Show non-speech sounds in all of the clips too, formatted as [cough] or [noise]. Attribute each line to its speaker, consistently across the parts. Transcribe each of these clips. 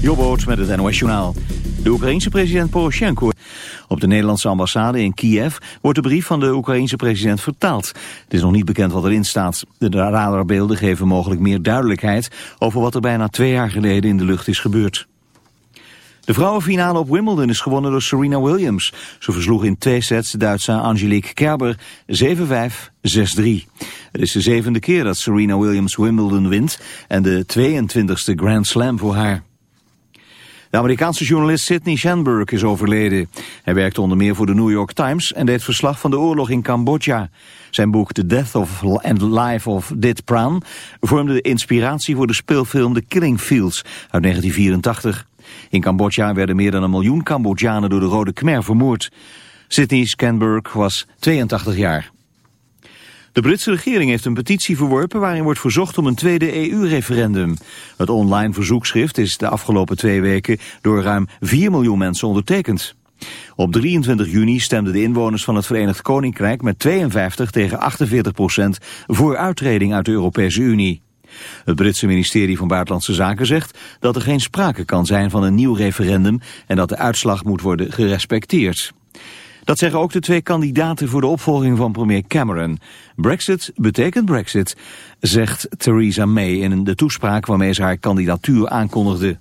Speaker 1: Jobboot met het NOS Journaal. De Oekraïense president Poroshenko. Op de Nederlandse ambassade in Kiev wordt de brief van de Oekraïense president vertaald. Het is nog niet bekend wat erin staat. De radarbeelden geven mogelijk meer duidelijkheid over wat er bijna twee jaar geleden in de lucht is gebeurd. De vrouwenfinale op Wimbledon is gewonnen door Serena Williams. Ze versloeg in twee sets de Duitse Angelique Kerber 7-5, 6-3. Het is de zevende keer dat Serena Williams Wimbledon wint en de 22e Grand Slam voor haar. De Amerikaanse journalist Sidney Shanberg is overleden. Hij werkte onder meer voor de New York Times en deed verslag van de oorlog in Cambodja. Zijn boek The Death of and Life of Dit Pran vormde de inspiratie voor de speelfilm The Killing Fields uit 1984. In Cambodja werden meer dan een miljoen Cambodjanen door de Rode Khmer vermoord. Sidney Scanberg was 82 jaar. De Britse regering heeft een petitie verworpen waarin wordt verzocht om een tweede EU-referendum. Het online verzoekschrift is de afgelopen twee weken door ruim 4 miljoen mensen ondertekend. Op 23 juni stemden de inwoners van het Verenigd Koninkrijk met 52 tegen 48 procent voor uittreding uit de Europese Unie. Het Britse ministerie van Buitenlandse Zaken zegt dat er geen sprake kan zijn van een nieuw referendum en dat de uitslag moet worden gerespecteerd. Dat zeggen ook de twee kandidaten voor de opvolging van premier Cameron. Brexit betekent Brexit, zegt Theresa May in de toespraak waarmee ze haar kandidatuur aankondigde.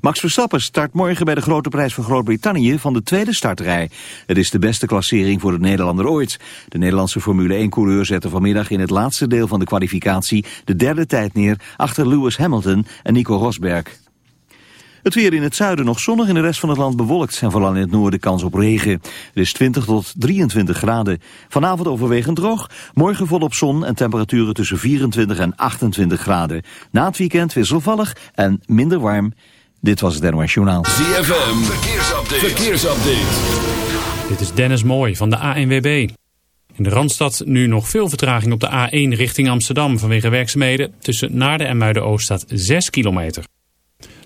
Speaker 1: Max Verstappen start morgen bij de Grote Prijs van Groot-Brittannië van de tweede startrij. Het is de beste klassering voor de Nederlander ooit. De Nederlandse Formule 1-coureur zette vanmiddag in het laatste deel van de kwalificatie de derde tijd neer achter Lewis Hamilton en Nico Rosberg. Het weer in het zuiden nog zonnig, in de rest van het land bewolkt en vooral in het noorden kans op regen. Het is 20 tot 23 graden. Vanavond overwegend droog, morgen volop zon en temperaturen tussen 24 en 28 graden. Na het weekend wisselvallig en minder warm. Dit was het NOS Journaal.
Speaker 2: ZFM, verkeersupdate. verkeersupdate.
Speaker 3: Dit is Dennis Mooi van de ANWB. In de Randstad nu nog veel vertraging op de A1 richting Amsterdam vanwege werkzaamheden. Tussen Naarden en Muiden-Oost staat 6 kilometer.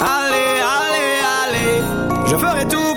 Speaker 4: Allez, allez, allez, je ferai tout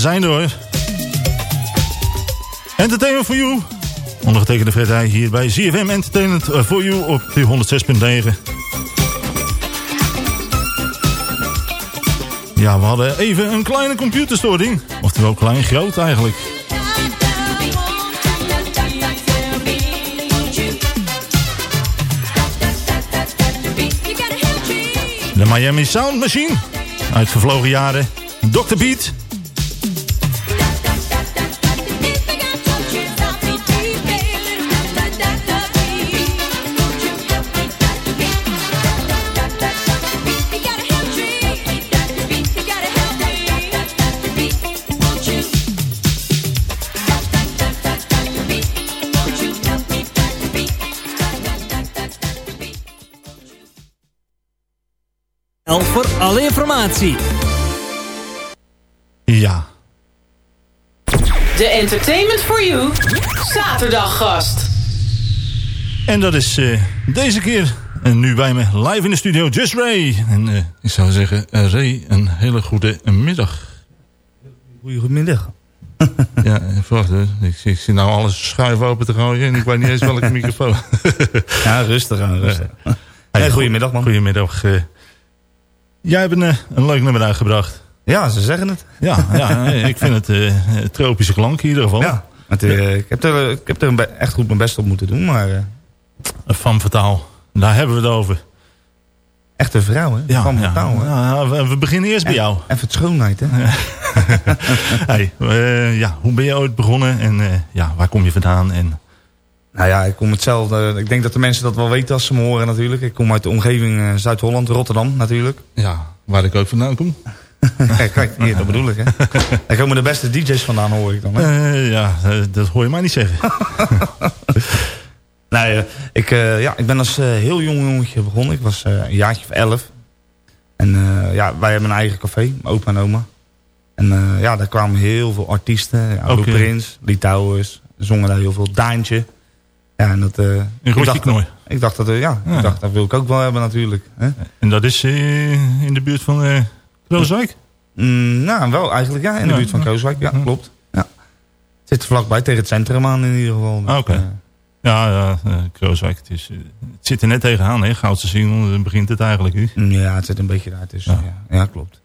Speaker 5: zijn er. Entertainment for You. Ondergetekende Fred hier bij ZFM Entertainment for You op 106.9. Ja, we hadden even een kleine computerstoring. Oftewel klein groot eigenlijk. De Miami Sound Machine. Uit vervlogen jaren. Dr. Beat.
Speaker 6: Alle informatie.
Speaker 5: Ja.
Speaker 7: De Entertainment for You zaterdaggast.
Speaker 5: En dat is uh, deze keer en nu bij me live in de studio Just Ray. En uh, ik zou zeggen, uh, Ray, een hele goede middag.
Speaker 8: Goedemiddag. [laughs]
Speaker 5: ja, wacht, ik, ik zie nou alles schuif open te gooien en ik weet niet eens welke microfoon. [laughs]
Speaker 8: ja, rustig aan, rustig. Hey, goedemiddag man.
Speaker 5: Goedemiddag. Jij hebt een, eh, een leuk nummer uitgebracht.
Speaker 8: Ja, ze zeggen het.
Speaker 5: Ja, ja ik vind het uh, tropische klank in ieder geval.
Speaker 8: Ja, het, uh, ik, heb er, ik heb er echt goed mijn best op moeten doen, maar... Uh...
Speaker 5: Van Vertaal, daar hebben we het over.
Speaker 8: Echte vrouw, hè?
Speaker 5: Ja,
Speaker 8: Van
Speaker 5: ja,
Speaker 8: Vertaal, hè?
Speaker 5: Ja, we, we, beginnen eerst bij jou.
Speaker 8: Even het schoonheid, hè? [laughs]
Speaker 5: hey, ja, hoe ben je ooit begonnen en ja, waar kom je vandaan? En...
Speaker 8: Nou ja, ik kom hetzelfde. Ik denk dat de mensen dat wel weten als ze me horen natuurlijk. Ik kom uit de omgeving Zuid-Holland, Rotterdam natuurlijk.
Speaker 5: Ja, waar ik ook vandaan kom. [laughs]
Speaker 8: Kijk, hier, dat bedoel ik, hè. Daar komen de beste DJ's vandaan, hoor ik dan. Hè?
Speaker 5: Uh, ja, dat hoor je mij niet zeggen. [laughs]
Speaker 8: nee, ik, uh, ja, ik ben als uh, heel jong jongetje begonnen. Ik was een jaartje of elf. En ja, wij hebben een eigen café, mijn opa en oma. En ja, daar kwamen heel veel artiesten. Ja, okay. Prins, Litouwers, zongen daar heel veel. Daantje. Ja, en dat...
Speaker 5: ik dacht, knooi.
Speaker 8: Ik dacht dat, ja, ja, ik dacht dat wil ik ook wel hebben natuurlijk. Hè?
Speaker 5: En dat is in de buurt van uh, Krooswijk?
Speaker 8: Mm, nou, wel eigenlijk ja, in de ja, buurt van Krooswijk. Ja, klopt. Ja. Zit vlakbij tegen het centrum aan in ieder geval.
Speaker 5: Dus, Oké. Okay. Uh, ja, ja uh, Krooswijk. Het, is, het zit er net tegenaan, hè? Goudse Singel begint het eigenlijk nu.
Speaker 8: Ja, het zit een beetje daar tussen. Ja, ja. klopt.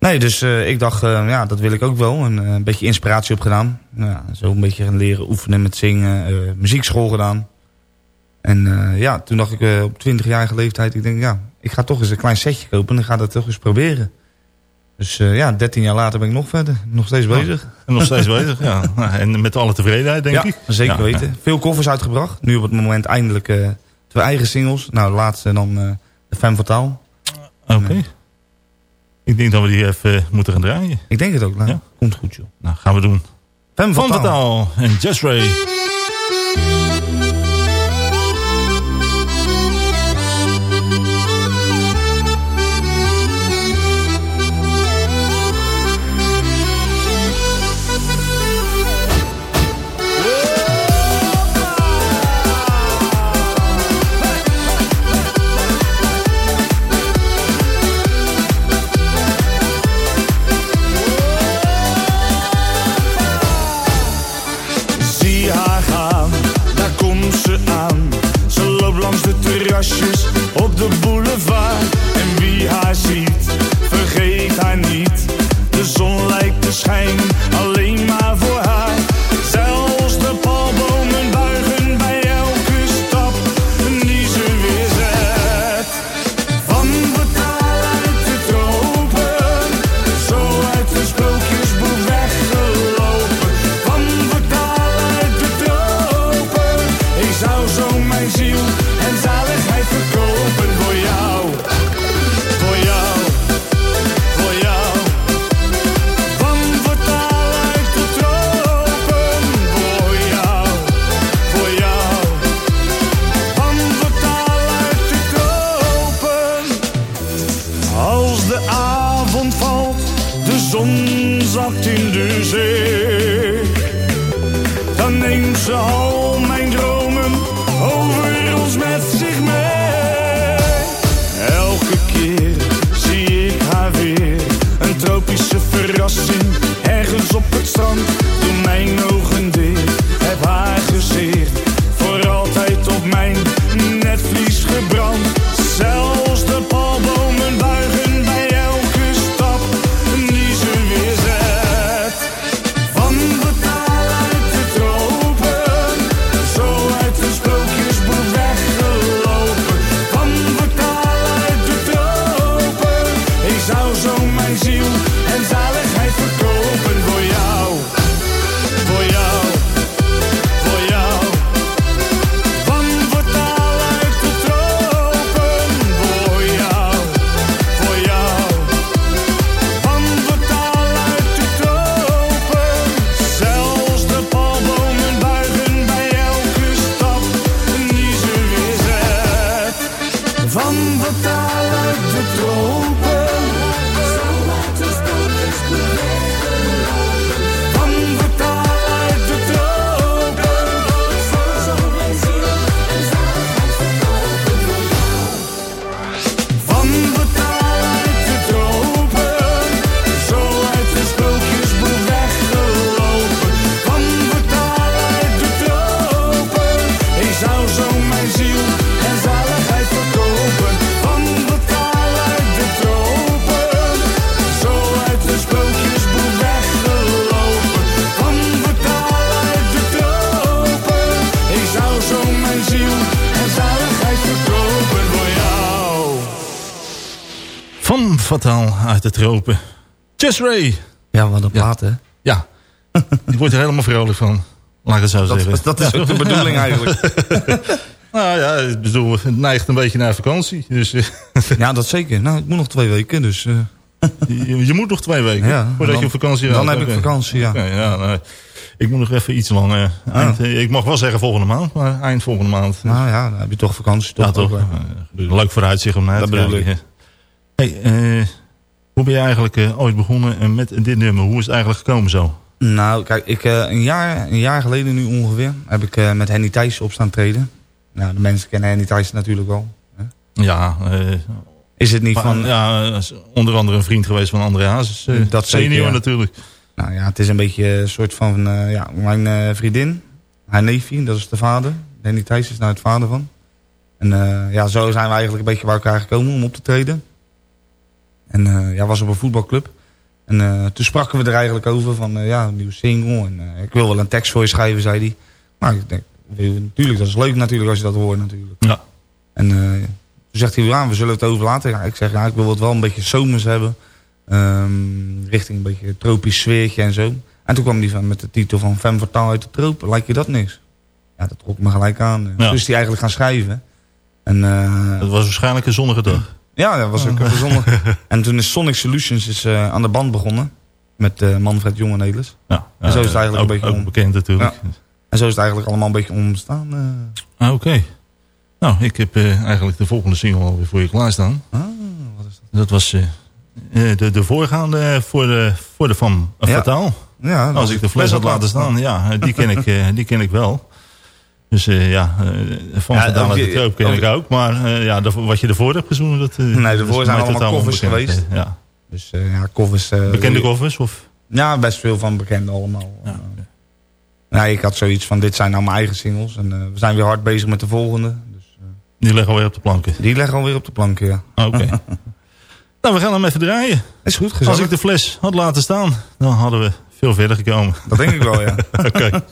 Speaker 8: Nee, dus ik dacht, ja, dat wil ik ook wel. En, een beetje inspiratie opgedaan. Ja, zo een beetje gaan leren oefenen met zingen. muziekschool gedaan. En ja, toen dacht ik op 20-jarige leeftijd, ik denk ja, ik ga toch eens een klein setje kopen en ga dat toch eens proberen. Dus ja, 13 jaar later ben ik nog verder, nog steeds bezig.
Speaker 5: Nog steeds bezig, [laughs] ja. En met alle tevredenheid, denk
Speaker 8: ja,
Speaker 5: ik.
Speaker 8: Zeker
Speaker 5: ja,
Speaker 8: weten. Veel koffers uitgebracht. Nu op het moment eindelijk twee eigen singles. Nou, de laatste dan de Femme Fatale.
Speaker 5: Oké. Okay. Ik denk dat we die even moeten gaan draaien.
Speaker 8: Ik denk het ook, nou, komt goed joh.
Speaker 5: Nou, gaan we doen.
Speaker 8: Fatale.
Speaker 5: Femme Fatale en Just Ray.
Speaker 9: Terrasjes op de boulevard. Tropen.
Speaker 5: Jess Ray.
Speaker 8: Ja, wat een plaat, hè?
Speaker 5: Ja. Ik word er helemaal vrolijk van. Laat ik het zo
Speaker 8: Dat,
Speaker 5: zeggen.
Speaker 8: dat is ook de bedoeling eigenlijk. [laughs]
Speaker 5: Nou ja, ik bedoel, het neigt een beetje naar vakantie. Dus eh,
Speaker 8: Ja, dat zeker. Nou, ik moet nog twee weken, dus... eh,
Speaker 5: je, je moet nog twee weken
Speaker 8: Ja,
Speaker 5: voordat
Speaker 8: dan-
Speaker 5: je op vakantie
Speaker 8: dan
Speaker 5: gaat.
Speaker 8: heb ik vakantie, ja.
Speaker 5: Ja nou, ik moet nog even iets langer. Eind, eh, ik mag wel zeggen volgende maand, maar eind volgende maand.
Speaker 8: nou ja, dan heb je toch vakantie. Toch
Speaker 5: ja, toch? Leuk vooruitzicht om naar
Speaker 8: Dat
Speaker 5: te
Speaker 8: bedoel
Speaker 5: kijken. Hey, eh, hoe ben je eigenlijk eh, ooit begonnen eh, met dit nummer? Hoe is het eigenlijk gekomen zo?
Speaker 8: Nou, kijk, ik, eh, een, jaar, een jaar geleden nu ongeveer heb ik met Henny Thijssen op staan treden. Nou, de mensen kennen Henny Thijssen natuurlijk wel. hè.
Speaker 5: Ja,
Speaker 8: Is het niet
Speaker 5: maar,
Speaker 8: van...
Speaker 5: ja, onder andere een vriend geweest van André Hazes.
Speaker 8: Dat zeker,
Speaker 5: senior
Speaker 8: ja.
Speaker 5: natuurlijk.
Speaker 8: Nou ja, het is een beetje een soort van... ja, mijn vriendin, haar neefje, dat is de vader. Henny Thijssen is nou het vader van. En ja, zo zijn we eigenlijk een beetje bij elkaar gekomen om op te treden. En eh, ja, was op een voetbalclub. En eh, toen spraken we er eigenlijk over van, eh, ja, een nieuwe single. En ik wil wel een tekst voor je schrijven, zei hij. Maar ik denk, natuurlijk, dat is leuk natuurlijk als je dat hoort natuurlijk.
Speaker 5: Ja.
Speaker 8: En toen zegt hij, ja, we zullen het over laten. Ja, ik zeg, ja, ik wil het wel een beetje zomers hebben. Ehm, richting een beetje tropisch sfeertje en zo. En toen kwam hij van, met de titel van Femme Fatale uit de tropen. Lijkt je dat niks? Ja, dat trok me gelijk aan.
Speaker 5: Ja.
Speaker 8: Dus die eigenlijk gaan schrijven. En,
Speaker 5: Het was waarschijnlijk een zonnige dag.
Speaker 8: Ja, dat was ook een bijzonder. [laughs] En toen is Sonic Solutions is, eh, aan de band begonnen. Met eh, Manfred Jongenelis.
Speaker 5: Ja,
Speaker 8: En zo is het eigenlijk
Speaker 5: ook,
Speaker 8: een beetje
Speaker 5: ook
Speaker 8: om-
Speaker 5: bekend natuurlijk.
Speaker 8: En zo is het eigenlijk allemaal een beetje ontstaan. eh.
Speaker 5: Ah, Oké. Nou, ik heb eh, eigenlijk de volgende single alweer voor je klaarstaan.
Speaker 8: Ah, wat is dat?
Speaker 5: Dat was eh, eh, de, de voorgaande voor de, voor de van
Speaker 8: Ja.
Speaker 5: Fataal.
Speaker 8: Ja,
Speaker 5: Als ik de fles had laten staan, ja, die ken ik, eh, die ken ik wel. Dus eh, ja, eh, van
Speaker 8: Ja,
Speaker 5: uit de Troop ken
Speaker 8: ook-
Speaker 5: ik ook. Maar eh, ja, de- wat je ervoor hebt gezongen, dat, eh,
Speaker 8: Nee, ervoor zijn allemaal
Speaker 5: onbekend.
Speaker 8: geweest.
Speaker 5: Eh, Ja.
Speaker 8: Dus eh, ja, eh,
Speaker 5: Bekende covers? Of?
Speaker 8: Ja, best veel van bekende allemaal.
Speaker 5: Ja,
Speaker 8: Eh, nou, ik had zoiets van, dit zijn nou mijn eigen singles. En eh, we zijn weer hard bezig met de volgende. Dus, eh,
Speaker 10: Die leggen alweer op de planken.
Speaker 8: Die leggen alweer op de planken, ja.
Speaker 10: Oké. [laughs] nou, we gaan hem even draaien.
Speaker 8: Is goed, gezellig.
Speaker 10: Als ik de fles had laten staan, dan hadden we veel verder gekomen.
Speaker 8: Dat denk ik wel, ja. [laughs]
Speaker 10: Oké. [laughs]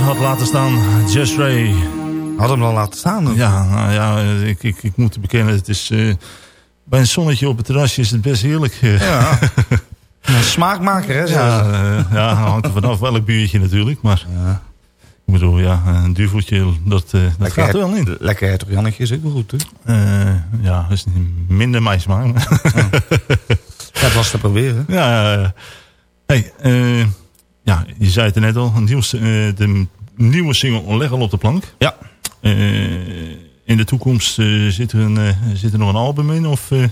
Speaker 5: Had laten staan,
Speaker 10: Just Ray.
Speaker 8: Had hem al laten staan? Of?
Speaker 10: Ja, nou ja, ik, ik, ik moet bekennen, het is... eh, bij een zonnetje op het terrasje is het best heerlijk.
Speaker 8: Ja. [laughs] Een smaakmaker, hè?
Speaker 10: Ja, eh, ja, hangt er vanaf welk buurtje natuurlijk. Maar ik bedoel, ja, een duveltje, dat, eh, dat gaat er wel in.
Speaker 8: lekker hertog Jannetje is ook wel goed, hè?
Speaker 10: Ja, dat is minder mijn smaak.
Speaker 8: Ja, het was te proberen. [laughs]
Speaker 10: Ja, ja, ja. Hey, eh, ja, je zei het er net al. Nieuwste, eh, de nieuwe single leg al op de plank.
Speaker 8: Ja.
Speaker 10: Eh, in de toekomst eh, zit, er een, zit er nog een album in? Of,
Speaker 8: Nou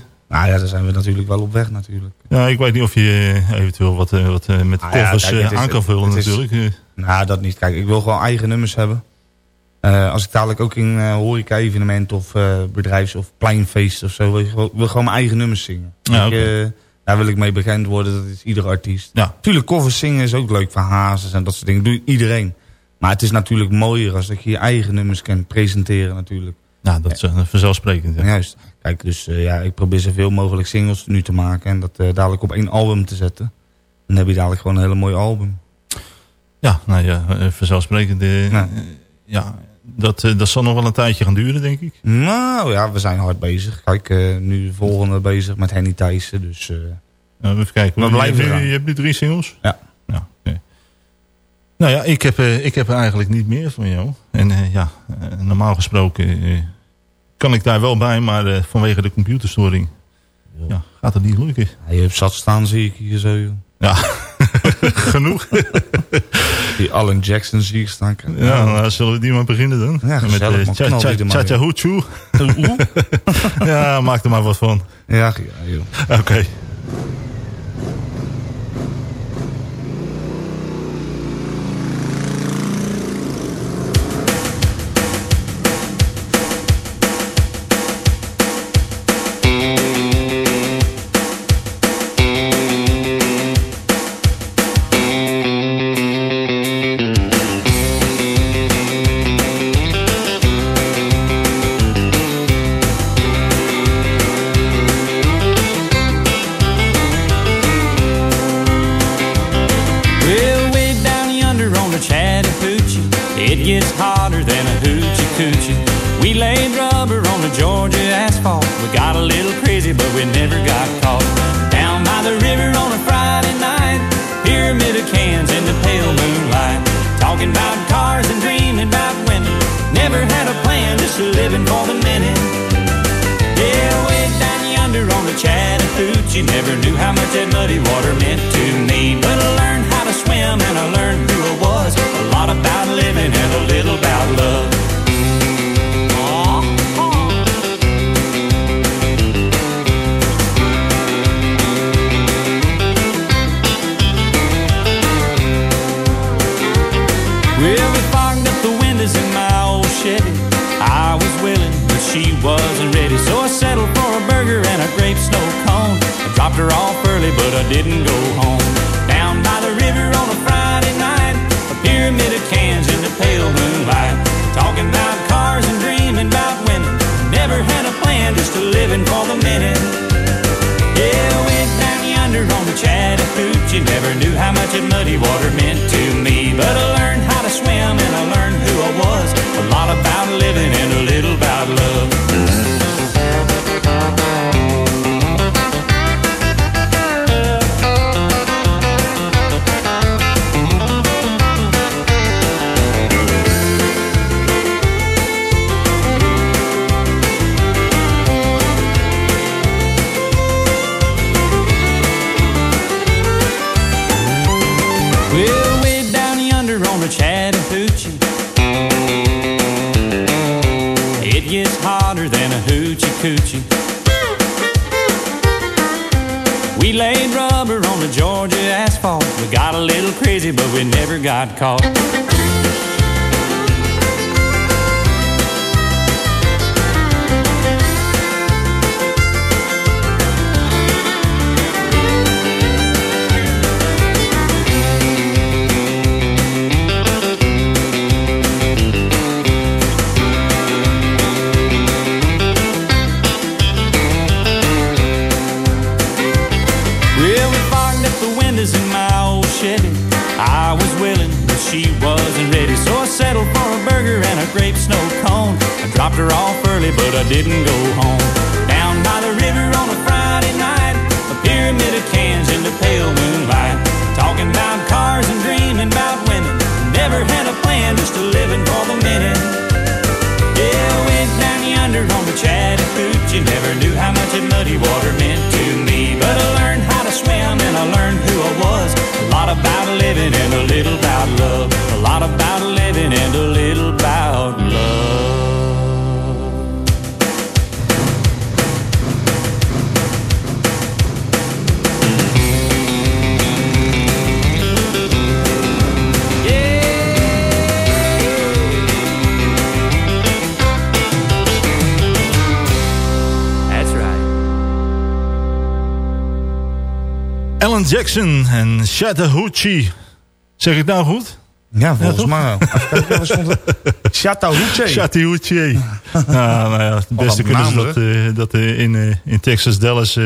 Speaker 8: ja, daar zijn we natuurlijk wel op weg natuurlijk.
Speaker 10: ja, ik weet niet of je eventueel wat, wat met
Speaker 8: Nou ja,
Speaker 10: covers
Speaker 8: kijk, het is-
Speaker 10: aan kan vullen
Speaker 8: is-
Speaker 10: natuurlijk.
Speaker 8: Nou, dat niet. Kijk, ik wil gewoon eigen nummers hebben. Als ik dadelijk ook in horeca-evenement of bedrijfs- of pleinfeest of zo... wil ik gewoon, wil gewoon mijn eigen nummers zingen.
Speaker 10: Ja,
Speaker 8: Ik, daar wil ik mee bekend worden, dat is ieder artiest.
Speaker 10: Ja.
Speaker 8: Tuurlijk, covers zingen is ook leuk van Hazes en dat soort dingen. doe iedereen. Maar het is natuurlijk mooier als dat je je eigen nummers kan presenteren natuurlijk.
Speaker 10: Nou, dat is eh, vanzelfsprekend. Ja.
Speaker 8: Juist. Kijk, dus eh, ja, ik probeer zoveel mogelijk singles nu te maken. En dat eh, dadelijk op één album te zetten. Dan heb je dadelijk gewoon een hele mooi album.
Speaker 5: Ja, nou ja, vanzelfsprekend. eh, ja, dat, eh, dat zal nog wel een tijdje gaan duren, denk ik.
Speaker 8: Nou ja, we zijn hard bezig. Kijk, eh, nu de volgende bezig met Henny Thijssen. Dus
Speaker 5: Nou, even kijken.
Speaker 8: We
Speaker 5: Je
Speaker 8: blijven
Speaker 5: hebt nu-. Je hebt nu drie singles?
Speaker 8: Ja.
Speaker 5: ja. Nou ja, ik heb, eh, ik heb er eigenlijk niet meer van jou. En ja, normaal gesproken kan ik daar wel bij, maar vanwege de computerstoring ja, gaat het niet lukken.
Speaker 8: ja, je hebt zat staan, zie ik hier zo. joh.
Speaker 5: Ja, [laughs] genoeg. [laughs]
Speaker 8: Die Alan Jackson zie ik staan.
Speaker 5: Ja, nou, zullen we die maar beginnen dan?
Speaker 8: Ja, gezellig,
Speaker 5: eh,
Speaker 8: man.
Speaker 5: Cha-
Speaker 8: Knal die
Speaker 5: Cha-
Speaker 8: er maar
Speaker 5: Cha-Cha
Speaker 8: in.
Speaker 5: Hoochoo. ja, maak er maar wat van.
Speaker 8: Ja, ja joh.
Speaker 5: Oké.
Speaker 11: Chattahoochee Never knew how much that muddy water meant to me. But I learned how to swim and I learned who I was. A lot about living and a little about love her off early, but I didn't go home. Down by the river on a Friday night, a pyramid of cans in the pale moonlight. Talking about cars and dreaming about women. Never had a plan, just a living for the minute. Yeah, went down yonder on the Chattahoochee. Never knew how much that muddy water meant to me. But I learned how to swim and I learned who I was. A lot about living and a little about love. We never didn't go home.
Speaker 5: Jackson en Chattahoochee. Zeg ik nou goed?
Speaker 8: Ja, volgens mij wel. [laughs] Chattahoochee.
Speaker 5: Chattahoochee. ja, nou ja, het beste kunnen ze dat, dat in, in Texas, Dallas,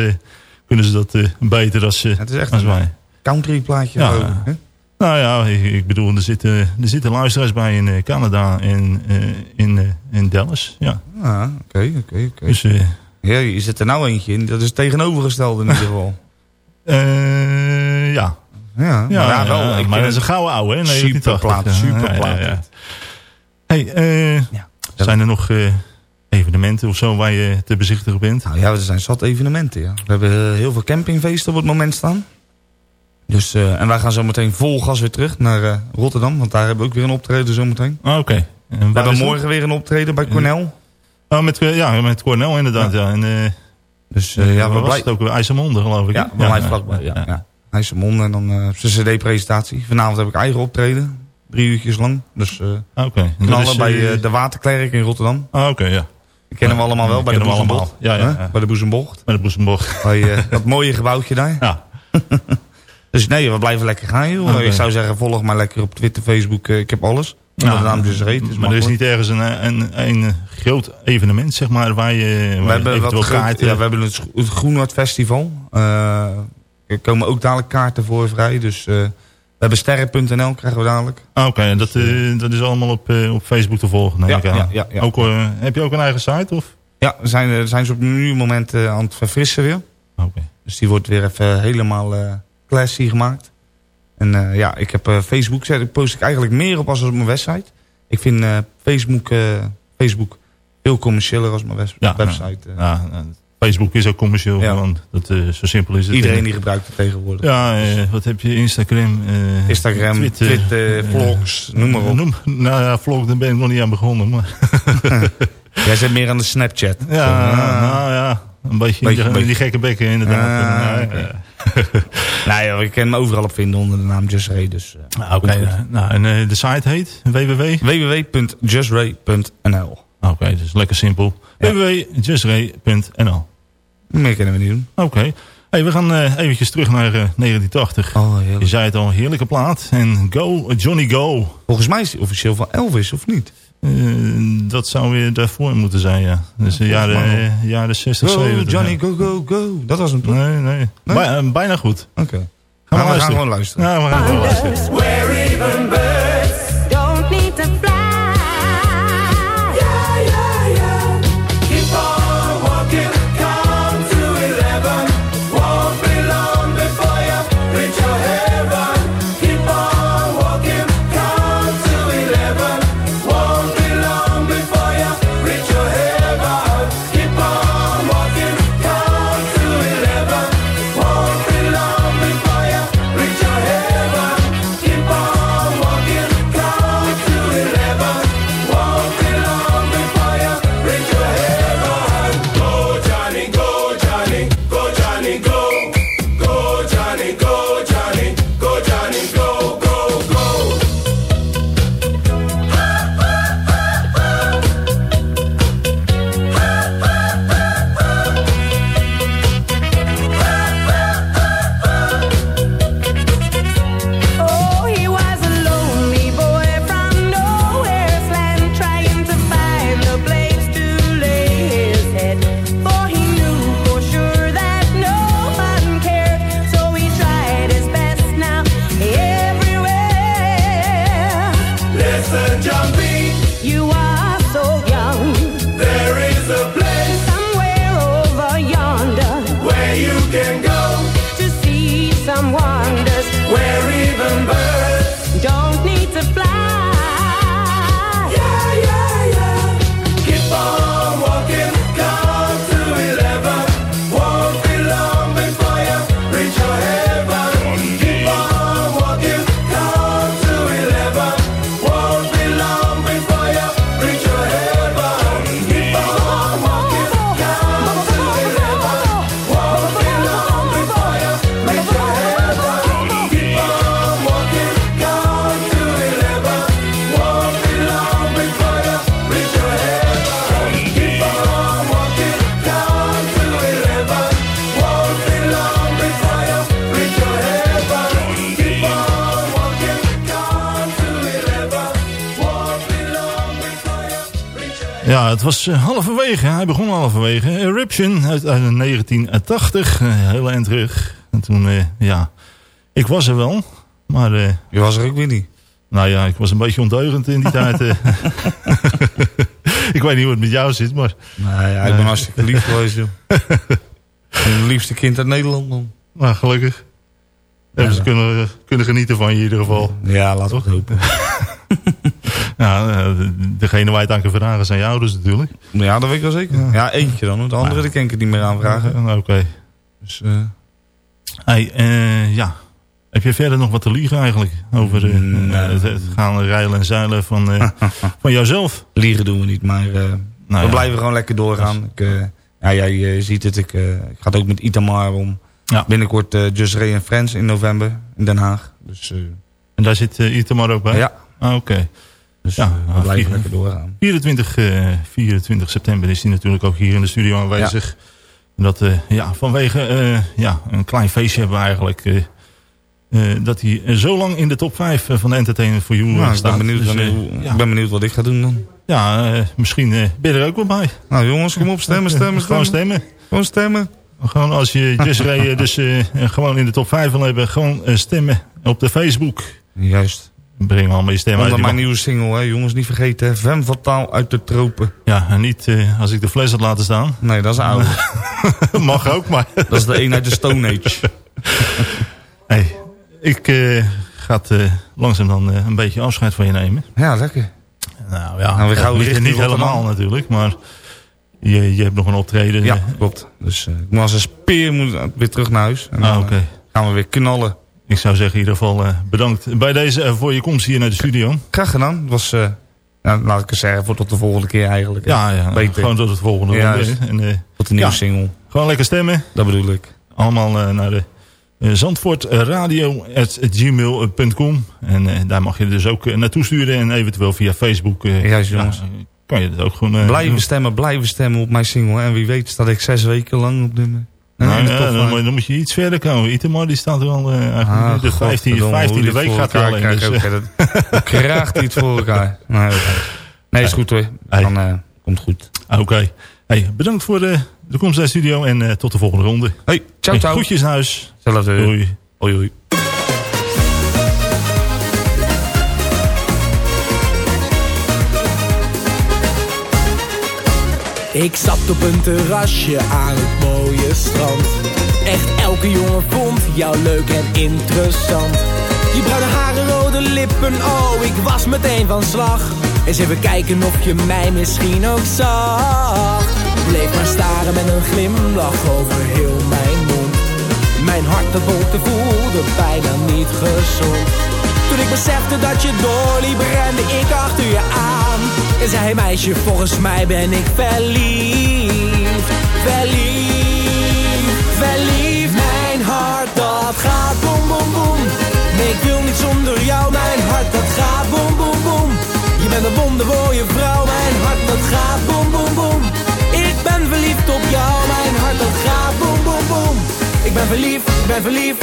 Speaker 5: kunnen ze dat beter als, eh,
Speaker 8: Het is echt
Speaker 5: als
Speaker 8: een
Speaker 5: wij.
Speaker 8: country plaatje.
Speaker 5: Ja.
Speaker 8: hè?
Speaker 5: Nou ja, ik, ik bedoel, er zitten, er zitten luisteraars bij in eh, Canada en eh, in, in Dallas. Ja.
Speaker 8: Ah, oké, oké, oké.
Speaker 5: Dus
Speaker 8: Ja, je zit er nou eentje in. Dat is het tegenovergestelde in ieder geval. [laughs]
Speaker 5: eh, ja.
Speaker 8: Ja,
Speaker 5: Ja,
Speaker 8: maar, ja, wel.
Speaker 5: ja,
Speaker 8: ik
Speaker 5: maar dat is een gouden ouwe, hè?
Speaker 8: Superplaat,
Speaker 5: 1980.
Speaker 8: superplaat.
Speaker 5: Ja, ja, ja. Hey, eh, zijn er nog eh, evenementen of zo waar je te bezichtigen bent?
Speaker 8: Nou ja, er zijn zat evenementen, ja. We hebben eh, heel veel campingfeesten op het moment staan. Dus, eh, en wij gaan zo meteen vol gas weer terug naar eh, Rotterdam. Want daar hebben we ook weer een optreden zometeen.
Speaker 5: Ah, Oké. En
Speaker 8: We hebben morgen weer een optreden bij Cornell.
Speaker 5: Oh, met, eh, ja, met Cornel inderdaad, ja. En, eh,
Speaker 8: Dus eh, ja,
Speaker 5: ja,
Speaker 8: we
Speaker 5: was
Speaker 8: blijven...
Speaker 5: het ook IJsselmonde, geloof ik.
Speaker 8: Ja, bij mij vlakbij. Ja, mond en dan eh zijn cd-presentatie. Vanavond heb ik eigen optreden. Drie uurtjes lang. Dus eh
Speaker 5: Ah, dat
Speaker 8: knallen
Speaker 5: is,
Speaker 8: bij
Speaker 5: eh,
Speaker 8: eh, de Waterklerk in Rotterdam.
Speaker 5: Ah, oké, ja.
Speaker 8: Die kennen we allemaal wel, bij de
Speaker 5: we allemaal. Ja, ja.
Speaker 8: Bij de Boezembocht.
Speaker 5: Met de Boezembocht.
Speaker 8: Bij eh, [laughs] dat mooie gebouwtje daar.
Speaker 5: Ja. [laughs]
Speaker 8: Dus nee, we blijven lekker gaan, joh.
Speaker 5: Oké.
Speaker 8: Ik zou zeggen, volg mij lekker op Twitter, Facebook. eh, ik heb alles. Onder de naam dus reed.
Speaker 5: maar er is niet ergens een, een, een groot evenement, zeg maar, waar je, waar
Speaker 8: We hebben, wat groot-
Speaker 5: kaarten...
Speaker 8: ja, we hebben het, het Groenwoud Festival. Eh, er komen ook dadelijk kaarten voor vrij. Dus eh, we hebben sterren.nl krijgen we dadelijk.
Speaker 5: Ah, Oké, dat, eh, dat is allemaal op, op Facebook te volgen. neem
Speaker 8: Ja,
Speaker 5: ik aan.
Speaker 8: ja, ja, ja.
Speaker 5: Ook, heb je ook een eigen site? Of?
Speaker 8: Ja, we zijn, zijn ze op nu moment aan het verfrissen weer.
Speaker 5: Oké.
Speaker 8: Dus die wordt weer even helemaal classy gemaakt. En eh, ja, ik heb eh, Facebook, zet, post ik eigenlijk meer op als op mijn website. Ik vind eh, Facebook, Facebook veel commerciëler als mijn
Speaker 5: Ja,
Speaker 8: website.
Speaker 5: Ja, nou, Facebook is ook commercieel,
Speaker 8: Ja.
Speaker 5: want dat, zo simpel is het.
Speaker 8: Iedereen
Speaker 5: En-
Speaker 8: die gebruikt het tegenwoordig.
Speaker 5: Ja, eh, wat heb je? Instagram,
Speaker 8: Instagram, Twitter, vlogs, noem maar op.
Speaker 5: Noem, nou ja, vlog, daar ben ik nog niet aan begonnen. Maar, [laughs]
Speaker 8: Jij zit meer aan de Snapchat.
Speaker 5: ja,
Speaker 8: Ah.
Speaker 5: nou ja, een beetje,
Speaker 8: Beetje-
Speaker 5: die,
Speaker 8: beetje.
Speaker 5: die gekke bekken inderdaad.
Speaker 8: Ah,
Speaker 5: ja. [laughs]
Speaker 8: Nee, ik kan me overal op vinden onder de naam Just Ray. Dus, eh,
Speaker 5: Nou, Oké, eh, nou, en eh, de site heet www?
Speaker 8: www.justray.nl
Speaker 5: Oké, dus lekker simpel.
Speaker 8: Ja.
Speaker 5: www.justray.nl
Speaker 8: Meer kunnen we niet doen.
Speaker 5: Oké. Hey, we gaan eh, eventjes terug naar eh, 1980.
Speaker 8: Oh,
Speaker 5: Je zei het al, heerlijke plaat. En Go, Johnny Go.
Speaker 8: Volgens mij is die officieel van Elvis, of niet?
Speaker 5: Eh, dat zou weer daarvoor moeten zijn, ja. Dus de
Speaker 8: mij
Speaker 5: jaren, eh, jaren 60,
Speaker 8: Go,
Speaker 5: 70.
Speaker 8: Johnny,
Speaker 5: ja.
Speaker 8: go, go, go. Dat was hem toch?
Speaker 5: Nee, nee.
Speaker 8: Nee?
Speaker 5: Bij- eh, bijna goed.
Speaker 8: Oké.
Speaker 5: Gaan
Speaker 8: Maar we gaan
Speaker 5: luisteren.
Speaker 8: gewoon luisteren.
Speaker 5: Ja, we gaan gewoon luisteren.
Speaker 12: Was
Speaker 5: eh, halverwege. Hij begon halverwege. Eruption uit, uit 1980. eh, heel eind terug. En toen, eh, ja... Ik was er wel. Maar... eh,
Speaker 8: Je was er ook weer niet.
Speaker 5: nou ja, ik was een beetje ondeugend in die [laughs] tijd. eh. [laughs] ik weet niet hoe het met jou zit, maar...
Speaker 8: Nee, ja, ik ben hartstikke lief geweest, joh. [laughs] Het liefste kind uit Nederland, man.
Speaker 5: Maar gelukkig. Hebben ze kunnen, kunnen genieten van je in ieder geval.
Speaker 8: Ja, laten we het hopen.
Speaker 5: De- degene waar je het aan kan vragen zijn je ouders natuurlijk.
Speaker 8: Ja, dat weet ik wel zeker. Ja, eentje dan. De andere die kan ik het niet meer aanvragen.
Speaker 5: Oké.
Speaker 8: Dus, eh,
Speaker 5: Hey, eh, ja. Heb je verder nog wat te liegen eigenlijk? Over
Speaker 8: Nee.
Speaker 5: het, het gaan rijlen en zeilen van, [laughs] van jouzelf?
Speaker 8: liegen doen we niet, maar
Speaker 5: Nou
Speaker 8: we
Speaker 5: ja.
Speaker 8: blijven gewoon lekker doorgaan. Ik, ja, jij ziet het, ik, ik ga het ook met Itamar om.
Speaker 5: Ja.
Speaker 8: Binnenkort Just Ray and Friends in november in Den Haag. Dus,
Speaker 5: En daar zit uh, Itamar ook bij?
Speaker 8: ja,
Speaker 5: Ah, Oké.
Speaker 8: Dus
Speaker 5: Ja,
Speaker 8: eh, we blijven lekker doorgaan.
Speaker 5: 24, eh, 24 september is hij natuurlijk ook hier in de studio aanwezig. Dat, eh, ja, vanwege eh, ja, een klein feestje hebben we eigenlijk... eh, eh, dat hij eh, zo lang in de top 5 van de Entertainment for You eh,
Speaker 8: Nou, ik,
Speaker 5: staat.
Speaker 8: ben benieuwd,
Speaker 5: Dus, eh, ja,
Speaker 8: ik ben benieuwd wat ik ga doen dan.
Speaker 5: ja eh, misschien eh, ben je er ook wel bij.
Speaker 8: Nou jongens, kom op, stemmen, stemmen,
Speaker 5: Gewoon
Speaker 8: stemmen.
Speaker 5: stemmen.
Speaker 8: Gewoon stemmen.
Speaker 5: Gewoon als je Just Ray eh, dus eh, gewoon in de top 5 wil hebben, gewoon eh, stemmen op de Facebook.
Speaker 8: Juist.
Speaker 5: Breng allemaal je stem uit.
Speaker 8: Onder
Speaker 5: Die
Speaker 8: mijn nieuwe single, hè. jongens, niet vergeten. Femme Fataal uit de tropen.
Speaker 5: Ja, en niet eh, als ik de fles had laten staan.
Speaker 8: Nee, dat is een oude. [laughs]
Speaker 5: Mag ook, maar... [laughs]
Speaker 8: dat is de een uit de Stone Age. [laughs]
Speaker 5: Hey, ik eh, ga het, eh, langzaam dan een beetje afscheid van je nemen.
Speaker 8: Ja, lekker.
Speaker 5: Nou ja,
Speaker 8: Nou, we gaan
Speaker 5: niet, niet helemaal natuurlijk, maar je, je hebt nog een optreden.
Speaker 8: Ja, klopt. Dus ik moet als een speer moet weer terug naar huis. En
Speaker 5: Ah,
Speaker 8: dan
Speaker 5: oké.
Speaker 8: gaan we weer knallen.
Speaker 5: Ik zou zeggen in ieder geval eh, bedankt bij deze eh, voor je komst hier naar de studio.
Speaker 8: Graag gedaan. Het was, eh, ja, laat ik het zeggen, voor tot de volgende keer eigenlijk.
Speaker 5: Ja, ja
Speaker 8: Beter.
Speaker 5: gewoon tot het volgende
Speaker 8: Ja, juist.
Speaker 5: hè. En,
Speaker 8: Tot de nieuwe
Speaker 5: Ja.
Speaker 8: single.
Speaker 5: gewoon lekker stemmen.
Speaker 8: Dat bedoel ik.
Speaker 5: Allemaal naar de uh, zandvoortradio.gmail.com En daar mag je dus ook naartoe sturen. En eventueel via Facebook eh,
Speaker 8: Juist, jongens.
Speaker 5: ja, kan je dat ook gewoon
Speaker 8: Blijven stemmen, blijven stemmen op mijn single. En wie weet staat ik zes weken lang op de... eh,
Speaker 5: Nou, ja, dan, dan moet je iets verder komen. Itemar die staat wel eh, eigenlijk
Speaker 8: Ah,
Speaker 5: de 15,
Speaker 8: godverdomme,
Speaker 5: 15e
Speaker 8: hoe die
Speaker 5: week gaat
Speaker 8: elkaar
Speaker 5: in. Dus,
Speaker 8: ook, hè. Dat- krijgt het voor elkaar? [laughs] Nee, is goed hoor. Dan eh, komt het goed.
Speaker 5: eh, Oké. Hey, bedankt voor de, de komst naar de studio en eh, tot de volgende ronde.
Speaker 8: Hey, ciao
Speaker 5: Hey,
Speaker 8: ciao.
Speaker 5: Groetjes naar huis.
Speaker 8: Hetzelfde.
Speaker 5: Doei.
Speaker 8: Hoi hoi.
Speaker 9: Ik zat op een terrasje aan het mooie strand. Echt elke jongen vond jou leuk en interessant. Je bruine haren, rode lippen, oh, ik was meteen van slag. Eens even kijken of je mij misschien ook zag. Bleef maar staren met een glimlach over heel mijn mond. Mijn hart dat wolkte voelde bijna niet gezond. Toen ik besefte dat je doorliep, rende ik achter je aan. En zei, meisje, volgens mij ben ik verliefd. Verliefd, verliefd. Mijn hart dat gaat boem, boem, boem. Nee, ik wil niet zonder jou. Mijn hart dat gaat boem, boem, boem. Je bent een wondermooie vrouw. Mijn hart dat gaat boem, boem, boem. Ik ben verliefd op jou. Mijn hart dat gaat boem, boem, boem. Ik ben verliefd, ik ben verliefd.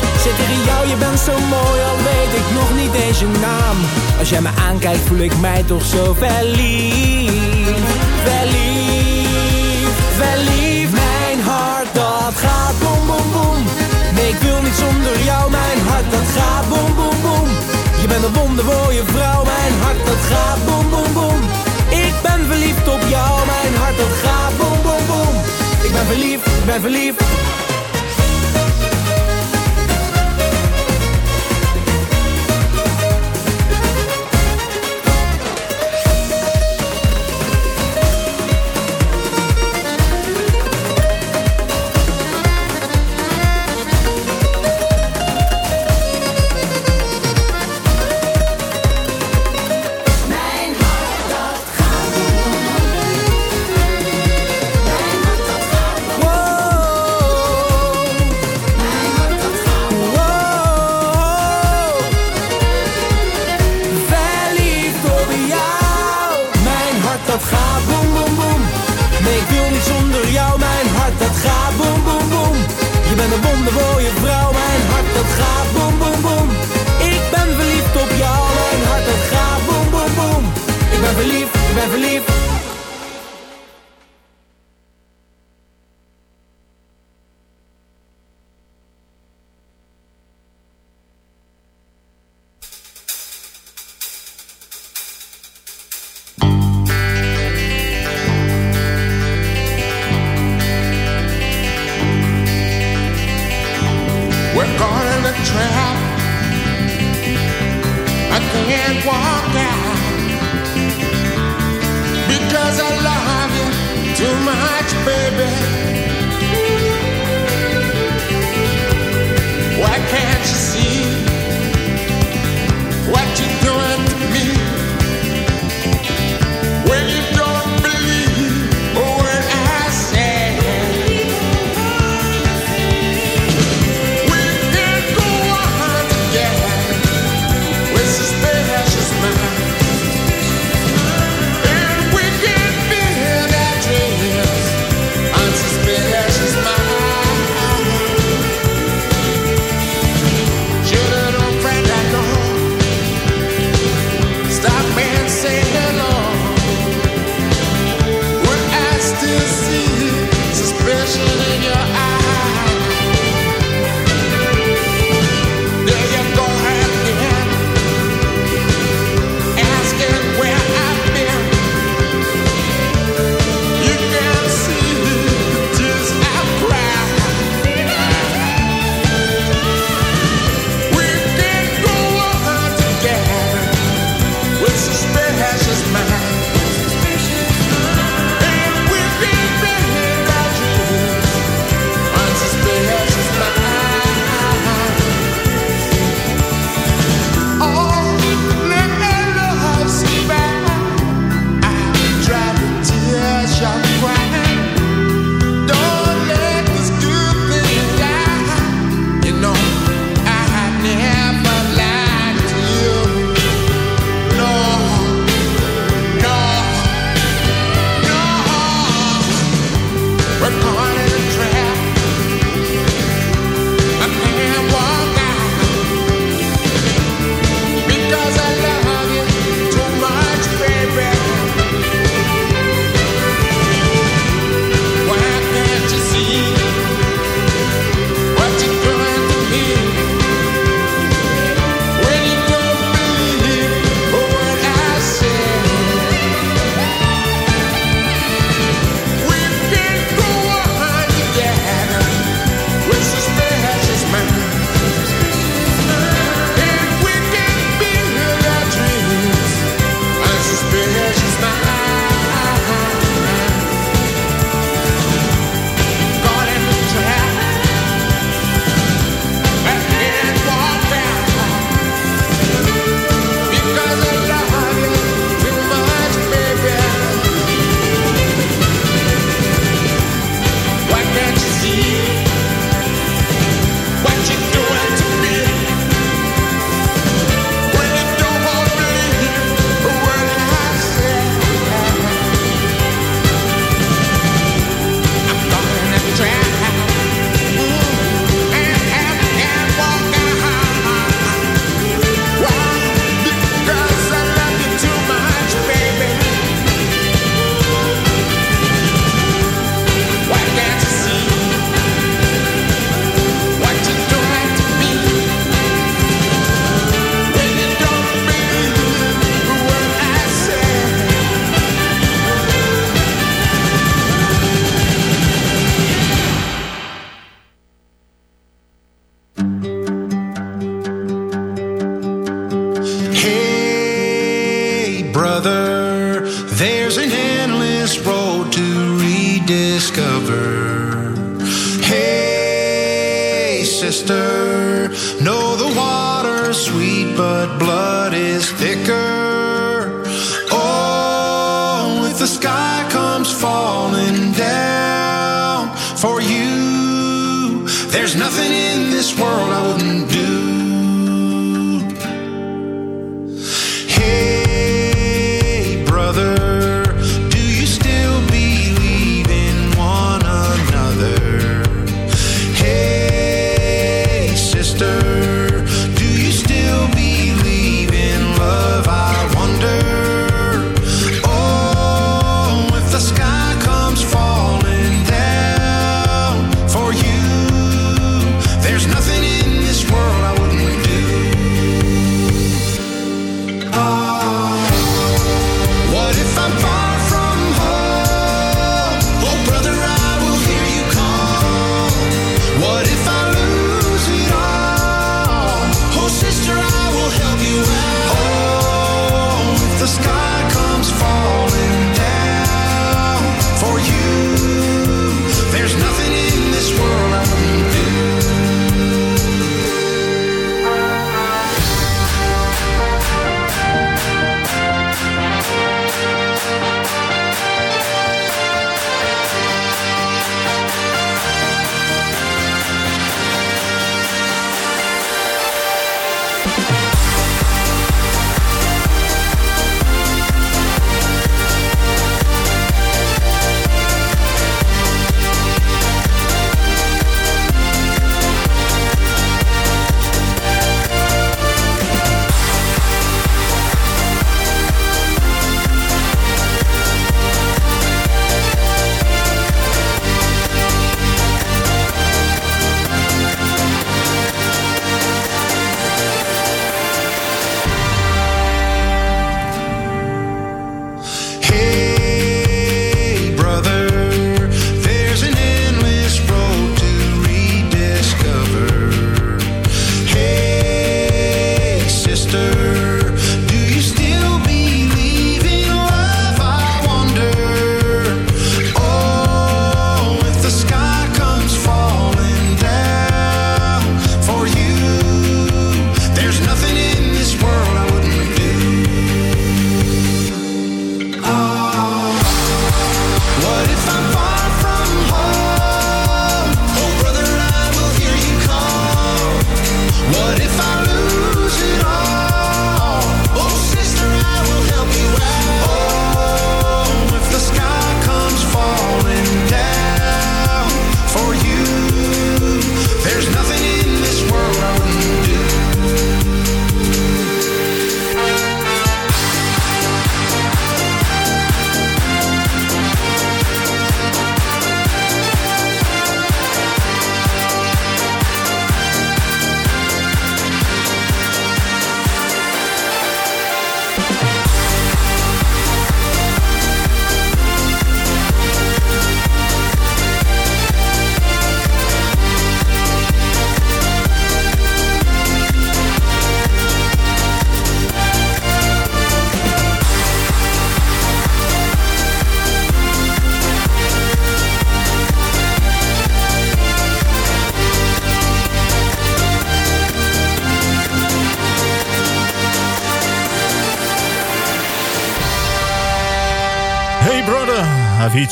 Speaker 9: Zit tegen jou, je bent zo mooi, al weet ik nog niet eens je naam. Als jij me aankijkt, voel ik mij toch zo verliefd. Verliefd, verliefd. Mijn hart dat gaat boem, boem, boem. Nee, ik wil niet zonder jou, mijn hart dat gaat boem, boem, boem. Je bent een wondermooie vrouw, mijn hart dat gaat boem, boem, boem. Ik ben verliefd op jou, mijn hart dat gaat boem, boem, boem. Ik ben verliefd, ik ben verliefd.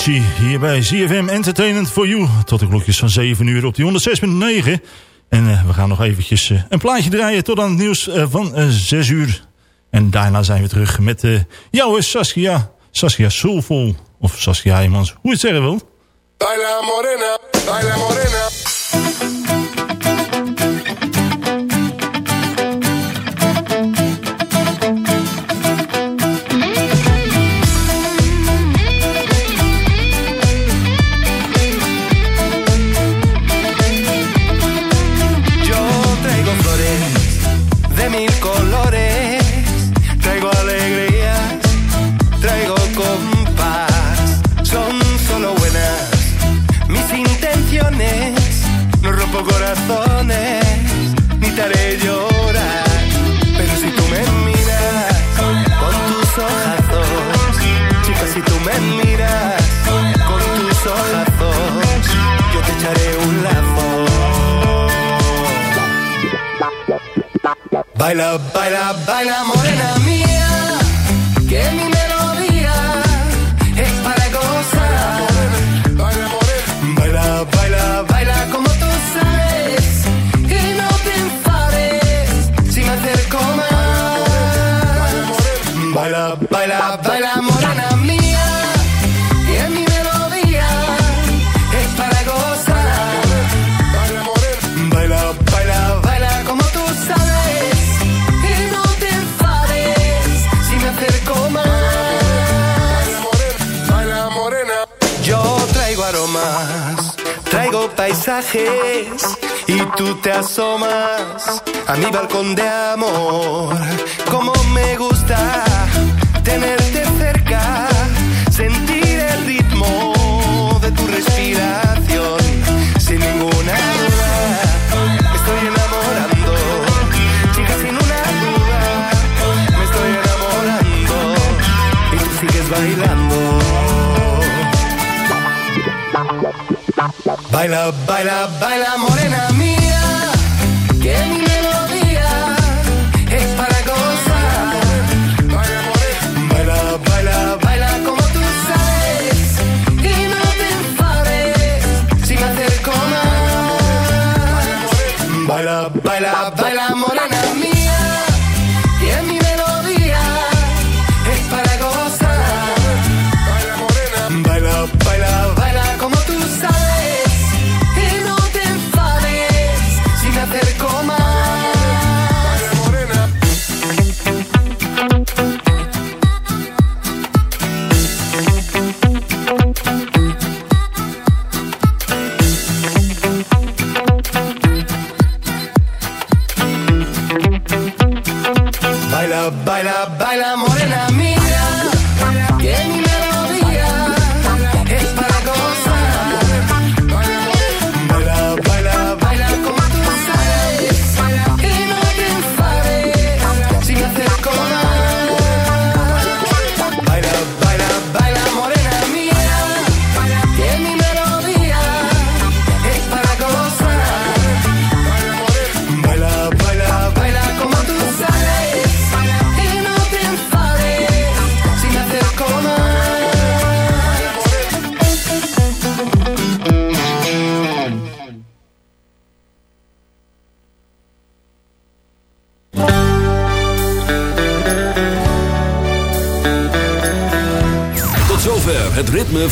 Speaker 5: Hier bij ZFM Entertainment for You. Tot de klokjes van 7 uur op die 106.9. En eh, we gaan nog eventjes eh, een plaatje draaien tot aan het nieuws eh, van 6 uur. En daarna zijn we terug met jouw Saskia. Saskia Soulful. Of Saskia Heijmans, hoe je het zeggen wil.
Speaker 13: Baila morena, baila morena.